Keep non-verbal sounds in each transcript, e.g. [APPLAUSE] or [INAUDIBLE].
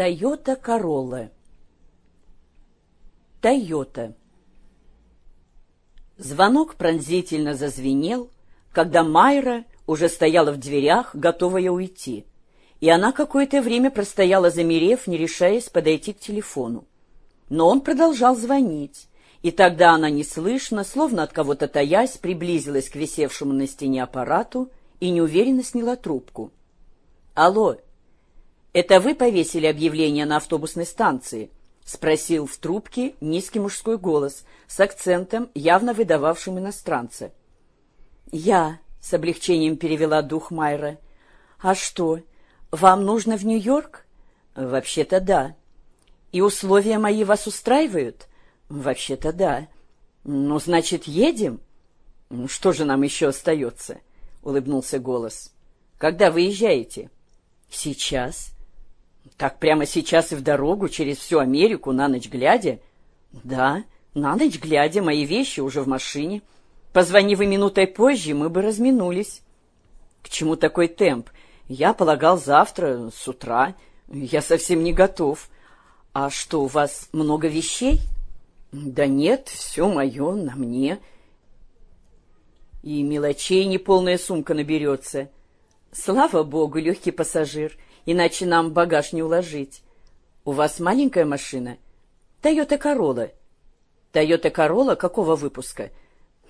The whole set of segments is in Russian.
Тойота Королла. Тойота. Звонок пронзительно зазвенел, когда Майра уже стояла в дверях, готовая уйти, и она какое-то время простояла замерев, не решаясь подойти к телефону. Но он продолжал звонить, и тогда она неслышно, словно от кого-то таясь, приблизилась к висевшему на стене аппарату и неуверенно сняла трубку. «Алло!» «Это вы повесили объявление на автобусной станции?» — спросил в трубке низкий мужской голос с акцентом, явно выдававшим иностранца. «Я», — с облегчением перевела дух Майра. «А что, вам нужно в Нью-Йорк?» «Вообще-то да». «И условия мои вас устраивают?» «Вообще-то да». «Ну, значит, едем?» «Что же нам еще остается?» — улыбнулся голос. «Когда выезжаете?» «Сейчас». Так прямо сейчас и в дорогу через всю Америку на ночь глядя? Да, на ночь глядя, мои вещи уже в машине. Позвони вы минутой позже, мы бы разминулись. К чему такой темп? Я полагал завтра, с утра. Я совсем не готов. А что, у вас много вещей? Да нет, все мое на мне. И мелочей неполная сумка наберется. Слава богу, легкий пассажир — иначе нам багаж не уложить. У вас маленькая машина? Тойота Королла. Тойота Королла какого выпуска?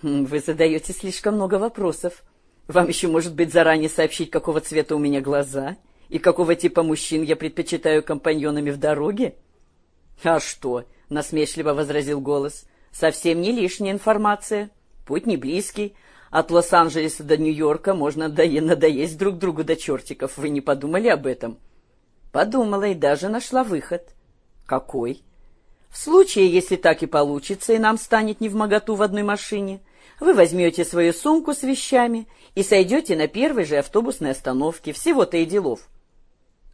Хм, вы задаете слишком много вопросов. Вам еще, может быть, заранее сообщить, какого цвета у меня глаза и какого типа мужчин я предпочитаю компаньонами в дороге? А что? — насмешливо возразил голос. Совсем не лишняя информация. Путь не близкий, от Лос-Анджелеса до Нью-Йорка можно надоесть друг другу до чертиков. Вы не подумали об этом? Подумала и даже нашла выход. Какой? В случае, если так и получится, и нам станет не в моготу в одной машине, вы возьмете свою сумку с вещами и сойдете на первой же автобусной остановке. Всего-то и делов.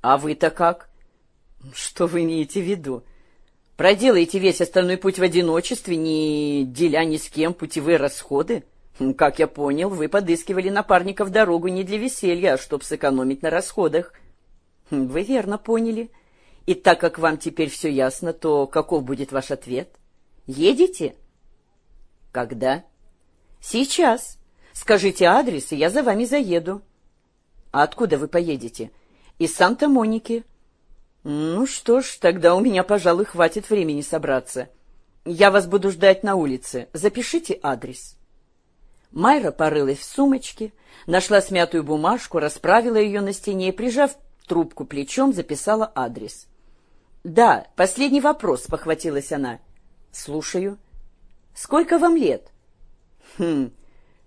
А вы-то как? Что вы имеете в виду? Проделаете весь остальной путь в одиночестве, не деля ни с кем путевые расходы? «Как я понял, вы подыскивали напарника в дорогу не для веселья, а чтобы сэкономить на расходах». «Вы верно поняли. И так как вам теперь все ясно, то каков будет ваш ответ? Едете?» «Когда?» «Сейчас. Скажите адрес, и я за вами заеду». «А откуда вы поедете?» «Из Санта-Моники». «Ну что ж, тогда у меня, пожалуй, хватит времени собраться. Я вас буду ждать на улице. Запишите адрес». Майра порылась в сумочке, нашла смятую бумажку, расправила ее на стене и, прижав трубку плечом, записала адрес. «Да, последний вопрос», — похватилась она. «Слушаю». «Сколько вам лет?» «Хм,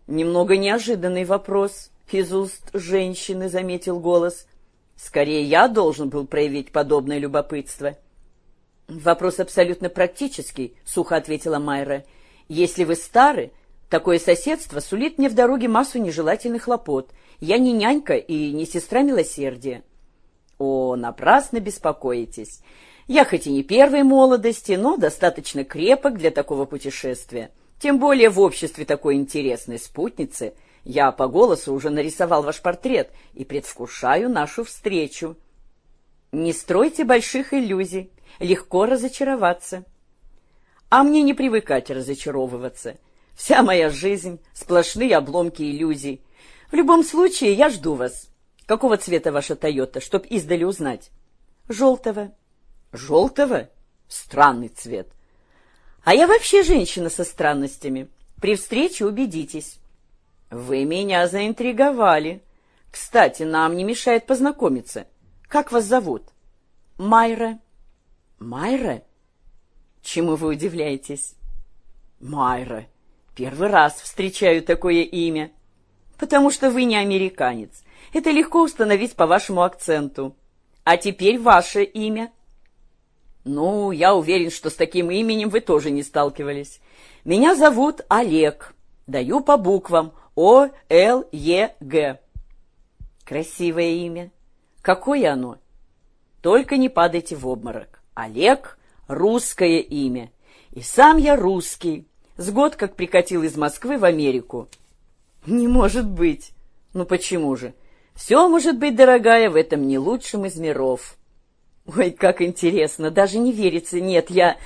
немного неожиданный вопрос», — из уст женщины заметил голос. «Скорее я должен был проявить подобное любопытство». «Вопрос абсолютно практический», — сухо ответила Майра. «Если вы стары, Такое соседство сулит мне в дороге массу нежелательных хлопот. Я не нянька и не сестра милосердия. О, напрасно беспокоитесь. Я хоть и не первой молодости, но достаточно крепок для такого путешествия. Тем более в обществе такой интересной спутницы. Я по голосу уже нарисовал ваш портрет и предвкушаю нашу встречу. Не стройте больших иллюзий, легко разочароваться. А мне не привыкать разочаровываться — Вся моя жизнь — сплошные обломки иллюзий. В любом случае, я жду вас. Какого цвета ваша Тойота, чтоб издали узнать? Желтого. Желтого? Странный цвет. А я вообще женщина со странностями. При встрече убедитесь. Вы меня заинтриговали. Кстати, нам не мешает познакомиться. Как вас зовут? Майра. Майра? Чему вы удивляетесь? Майра. Первый раз встречаю такое имя. Потому что вы не американец. Это легко установить по вашему акценту. А теперь ваше имя. Ну, я уверен, что с таким именем вы тоже не сталкивались. Меня зовут Олег. Даю по буквам О, Л, Е, Г. Красивое имя. Какое оно? Только не падайте в обморок. Олег — русское имя. И сам я русский с год как прикатил из Москвы в Америку. Не может быть. Ну почему же? Все может быть, дорогая, в этом не лучшем из миров. Ой, как интересно, даже не верится. Нет, я...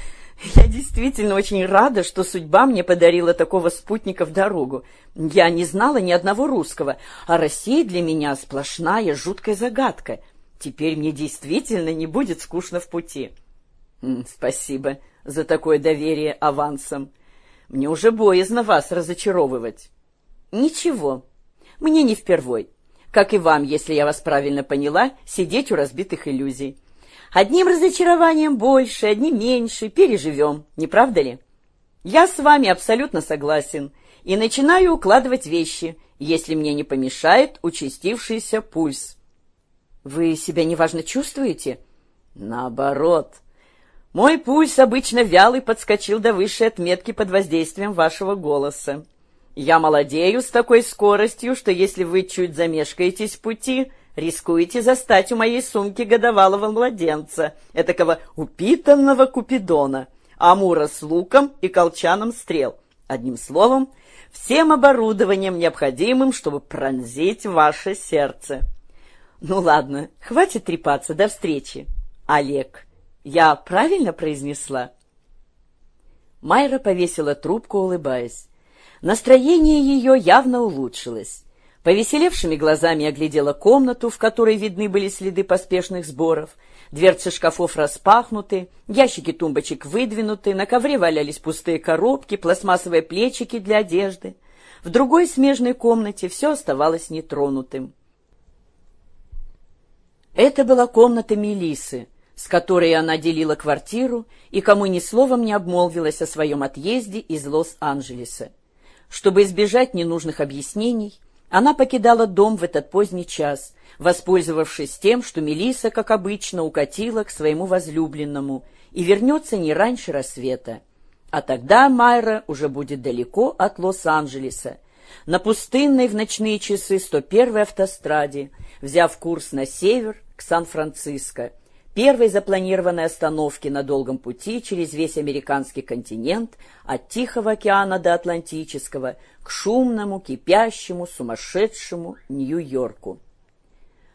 Я действительно очень рада, что судьба мне подарила такого спутника в дорогу. Я не знала ни одного русского, а Россия для меня сплошная жуткая загадка. Теперь мне действительно не будет скучно в пути. Спасибо за такое доверие авансом. Мне уже боязно вас разочаровывать. Ничего, мне не впервой. Как и вам, если я вас правильно поняла, сидеть у разбитых иллюзий. Одним разочарованием больше, одним меньше, переживем, не правда ли? Я с вами абсолютно согласен и начинаю укладывать вещи, если мне не помешает участившийся пульс. Вы себя неважно чувствуете? Наоборот. Мой пульс обычно вялый подскочил до высшей отметки под воздействием вашего голоса. Я молодею с такой скоростью, что если вы чуть замешкаетесь в пути, рискуете застать у моей сумки годовалого младенца, этакого упитанного купидона, амура с луком и колчаном стрел. Одним словом, всем оборудованием, необходимым, чтобы пронзить ваше сердце. Ну ладно, хватит трепаться, до встречи. Олег, я правильно произнесла? Майра повесила трубку, улыбаясь. Настроение ее явно улучшилось. Повеселевшими глазами оглядела комнату, в которой видны были следы поспешных сборов. Дверцы шкафов распахнуты, ящики тумбочек выдвинуты, на ковре валялись пустые коробки, пластмассовые плечики для одежды. В другой смежной комнате все оставалось нетронутым. Это была комната Мелисы, с которой она делила квартиру и кому ни словом не обмолвилась о своем отъезде из Лос-Анджелеса. Чтобы избежать ненужных объяснений, она покидала дом в этот поздний час, воспользовавшись тем, что Мелиса, как обычно, укатила к своему возлюбленному и вернется не раньше рассвета. А тогда Майра уже будет далеко от Лос-Анджелеса, на пустынной в ночные часы 101-й автостраде, взяв курс на север к Сан-Франциско, первой запланированной остановки на долгом пути через весь американский континент от Тихого океана до Атлантического к шумному, кипящему, сумасшедшему Нью-Йорку.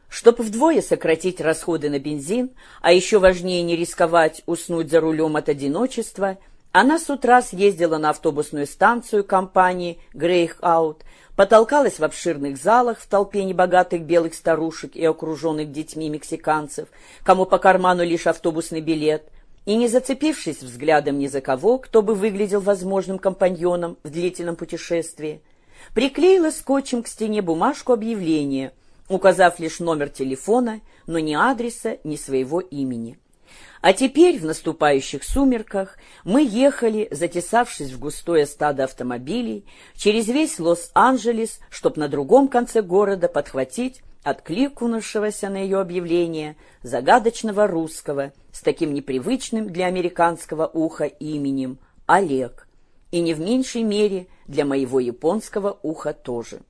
Чтобы вдвое сократить расходы на бензин, а еще важнее не рисковать уснуть за рулем от одиночества, она с утра съездила на автобусную станцию компании «Грейхаут», потолкалась в обширных залах в толпе небогатых белых старушек и окруженных детьми мексиканцев, кому по карману лишь автобусный билет, и, не зацепившись взглядом ни за кого, кто бы выглядел возможным компаньоном в длительном путешествии, приклеила скотчем к стене бумажку объявления, указав лишь номер телефона, но ни адреса, ни своего имени. А теперь, в наступающих сумерках, мы ехали, затесавшись в густое стадо автомобилей, через весь Лос-Анджелес, чтобы на другом конце города подхватить откликнувшегося на ее объявление загадочного русского с таким непривычным для американского уха именем Олег, и не в меньшей мере для моего японского уха тоже.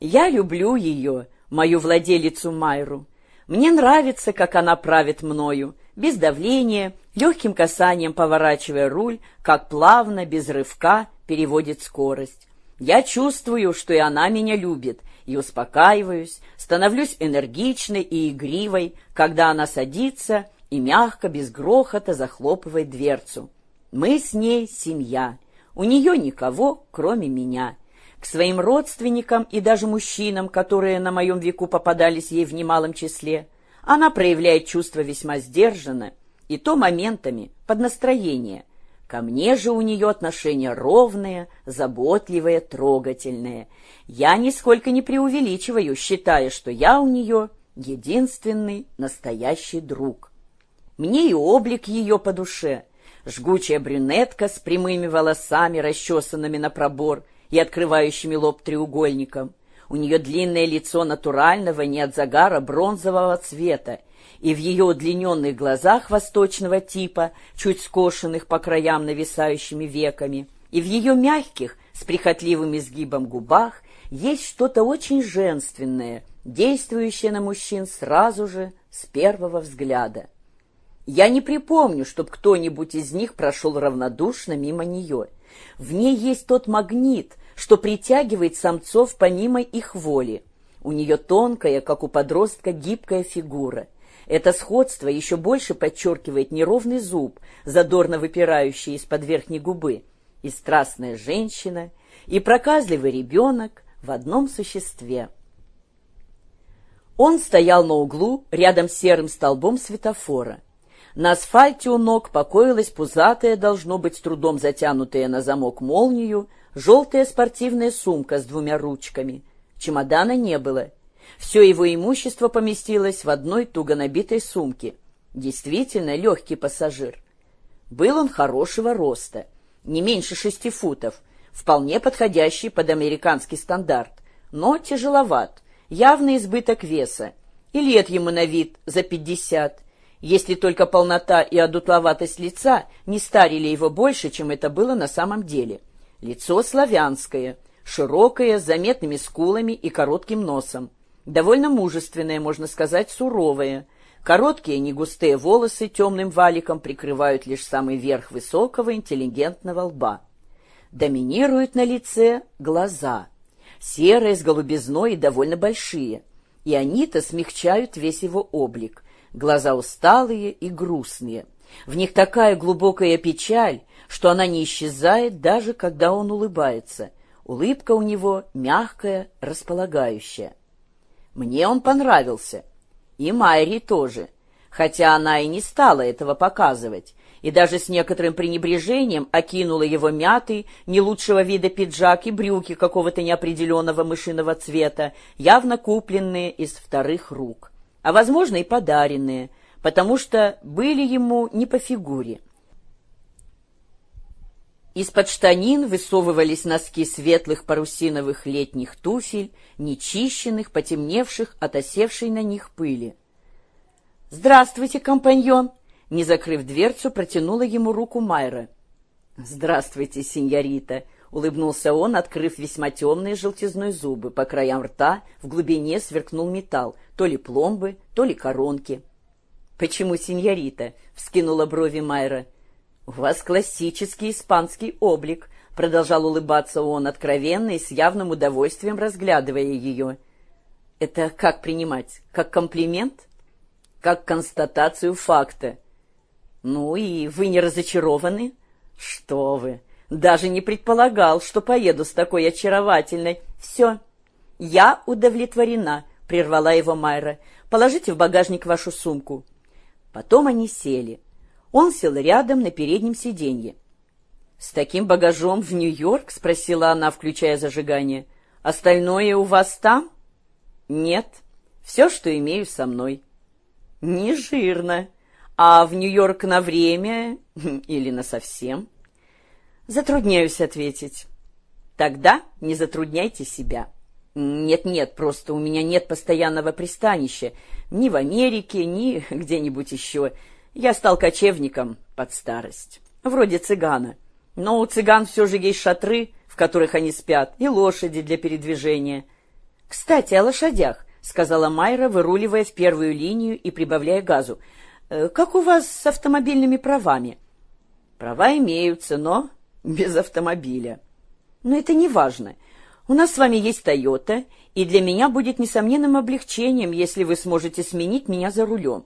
Я люблю ее, мою владелицу Майру, мне нравится, как она правит мною, без давления, легким касанием поворачивая руль, как плавно, без рывка переводит скорость. Я чувствую, что и она меня любит, и успокаиваюсь, становлюсь энергичной и игривой, когда она садится и мягко, без грохота захлопывает дверцу. Мы с ней семья, у нее никого, кроме меня к своим родственникам и даже мужчинам, которые на моем веку попадались ей в немалом числе. Она проявляет чувства весьма сдержанно, и то моментами, под настроение. Ко мне же у нее отношения ровные, заботливые, трогательные. Я нисколько не преувеличиваю, считая, что я у нее единственный настоящий друг. Мне и облик ее по душе. Жгучая брюнетка с прямыми волосами, расчесанными на пробор, и открывающими лоб треугольником. У нее длинное лицо натурального, не от загара, бронзового цвета, и в ее удлиненных глазах восточного типа, чуть скошенных по краям нависающими веками, и в ее мягких, с прихотливым изгибом губах, есть что-то очень женственное, действующее на мужчин сразу же, с первого взгляда. Я не припомню, чтоб кто-нибудь из них прошел равнодушно мимо нее. В ней есть тот магнит, что притягивает самцов помимо их воли. У нее тонкая, как у подростка, гибкая фигура, Это сходство еще больше подчеркивает неровный зуб, задорно выпирающий из-под верхней губы, и страстная женщина, и проказливый ребенок в одном существе. Он стоял на углу рядом с серым столбом светофора. На асфальте у ног покоилась пузатая, должно быть, с трудом затянутая на замок молнию, желтая спортивная сумка с двумя ручками. Чемодана не было. Все его имущество поместилось в одной туго набитой сумке. Действительно легкий пассажир. Был он хорошего роста, не меньше шести футов, вполне подходящий под американский стандарт, но тяжеловат, явный избыток веса, и лет ему на вид за пятьдесят, если только полнота и одутловатость лица не старили его больше, чем это было на самом деле. Лицо славянское, широкое, с заметными скулами и коротким носом. Довольно мужественное, можно сказать, суровое. Короткие негустые волосы темным валиком прикрывают лишь самый верх высокого интеллигентного лба. Доминируют на лице глаза, серые с голубизной и довольно большие, и они-то смягчают весь его облик. Глаза усталые и грустные. В них такая глубокая печаль, что она не исчезает, даже когда он улыбается. Улыбка у него мягкая, располагающая. Мне он понравился. И Майри тоже. Хотя она и не стала этого показывать, и даже с некоторым пренебрежением окинула его мятый, не лучшего вида пиджак и брюки какого-то неопределенного мышиного цвета, явно купленные из вторых рук а, возможно, и подаренные, потому что были ему не по фигуре. Из-под штанин высовывались носки светлых парусиновых летних туфель, нечищенных, потемневших от осевшей на них пыли. «Здравствуйте, компаньон!» Не закрыв дверцу, протянула ему руку Майра. «Здравствуйте, сеньорита!» Улыбнулся он, открыв весьма темные желтизной зубы. По краям рта в глубине сверкнул металл, то ли пломбы, то ли коронки. «Почему сеньорита?» — вскинула брови Майра. «У вас классический испанский облик», — продолжал улыбаться он, откровенно и с явным удовольствием разглядывая ее. «Это как принимать? Как комплимент?» «Как констатацию факта». «Ну и вы не разочарованы?» «Что вы!» Даже не предполагал, что поеду с такой очаровательной. Все, я удовлетворена, прервала его Майра. Положите в багажник вашу сумку. Потом они сели. Он сел рядом на переднем сиденье. «С таким багажом в Нью-Йорк?» — спросила она, включая зажигание. «Остальное у вас там?» «Нет. Все, что имею со мной». «Не жирно. А в Нью-Йорк на время [LAUGHS] или на совсем?» Затрудняюсь ответить. Тогда не затрудняйте себя. Нет-нет, просто у меня нет постоянного пристанища. Ни в Америке, ни [LAUGHS] где-нибудь еще. Я стал кочевником под старость. Вроде цыгана. Но у цыган все же есть шатры, в которых они спят, и лошади для передвижения. «Кстати, о лошадях», — сказала Майра, выруливая в первую линию и прибавляя газу. «Э, «Как у вас с автомобильными правами?» «Права имеются, но без автомобиля. Но это не важно. У нас с вами есть «Тойота», и для меня будет несомненным облегчением, если вы сможете сменить меня за рулем.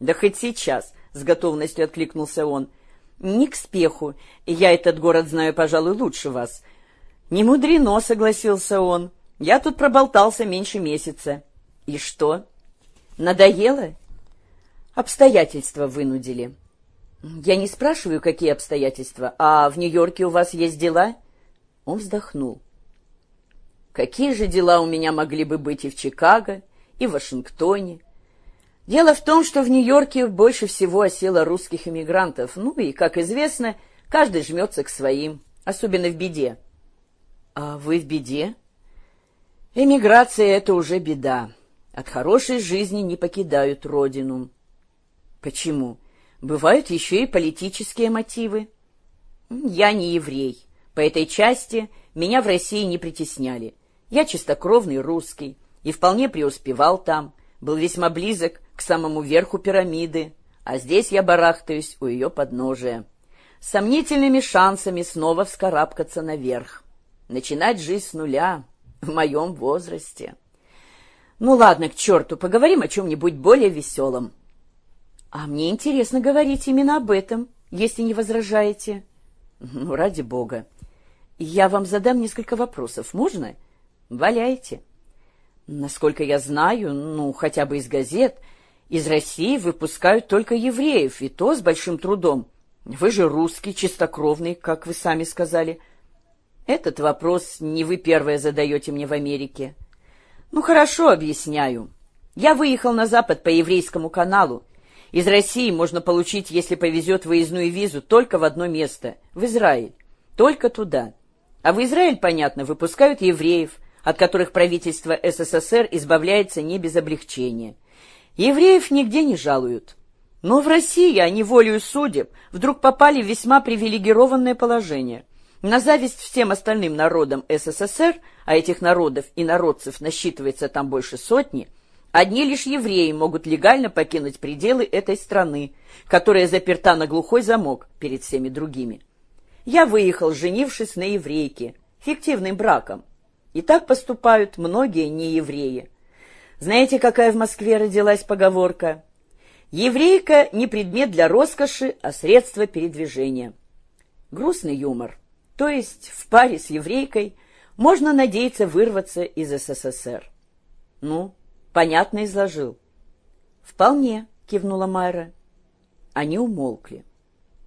Да хоть сейчас, — с готовностью откликнулся он. Не к спеху. Я этот город знаю, пожалуй, лучше вас. Не мудрено, — согласился он. Я тут проболтался меньше месяца. И что? Надоело? Обстоятельства вынудили. «Я не спрашиваю, какие обстоятельства, а в Нью-Йорке у вас есть дела?» Он вздохнул. «Какие же дела у меня могли бы быть и в Чикаго, и в Вашингтоне? Дело в том, что в Нью-Йорке больше всего осело русских иммигрантов, ну и, как известно, каждый жмется к своим, особенно в беде». «А вы в беде?» «Эмиграция — это уже беда. От хорошей жизни не покидают родину». «Почему?» Бывают еще и политические мотивы. Я не еврей. По этой части меня в России не притесняли. Я чистокровный русский и вполне преуспевал там, был весьма близок к самому верху пирамиды, а здесь я барахтаюсь у ее подножия. Сомнительными шансами снова вскарабкаться наверх. Начинать жизнь с нуля в моем возрасте. Ну ладно, к черту, поговорим о чем-нибудь более веселом. А мне интересно говорить именно об этом, если не возражаете. Ну, ради бога. Я вам задам несколько вопросов. Можно? Валяйте. Насколько я знаю, ну, хотя бы из газет, из России выпускают только евреев, и то с большим трудом. Вы же русский, чистокровный, как вы сами сказали. Этот вопрос не вы первое задаете мне в Америке. Ну, хорошо, объясняю. Я выехал на Запад по еврейскому каналу. Из России можно получить, если повезет, выездную визу только в одно место — в Израиль. Только туда. А в Израиль, понятно, выпускают евреев, от которых правительство СССР избавляется не без облегчения. Евреев нигде не жалуют. Но в России они волею судеб вдруг попали в весьма привилегированное положение. На зависть всем остальным народам СССР, а этих народов и народцев насчитывается там больше сотни, одни лишь евреи могут легально покинуть пределы этой страны, которая заперта на глухой замок перед всеми другими. Я выехал, женившись на еврейке, фиктивным браком. И так поступают многие неевреи. Знаете, какая в Москве родилась поговорка? Еврейка не предмет для роскоши, а средство передвижения. Грустный юмор. То есть в паре с еврейкой можно надеяться вырваться из СССР. Ну, понятно изложил. Вполне, кивнула Майра. Они умолкли.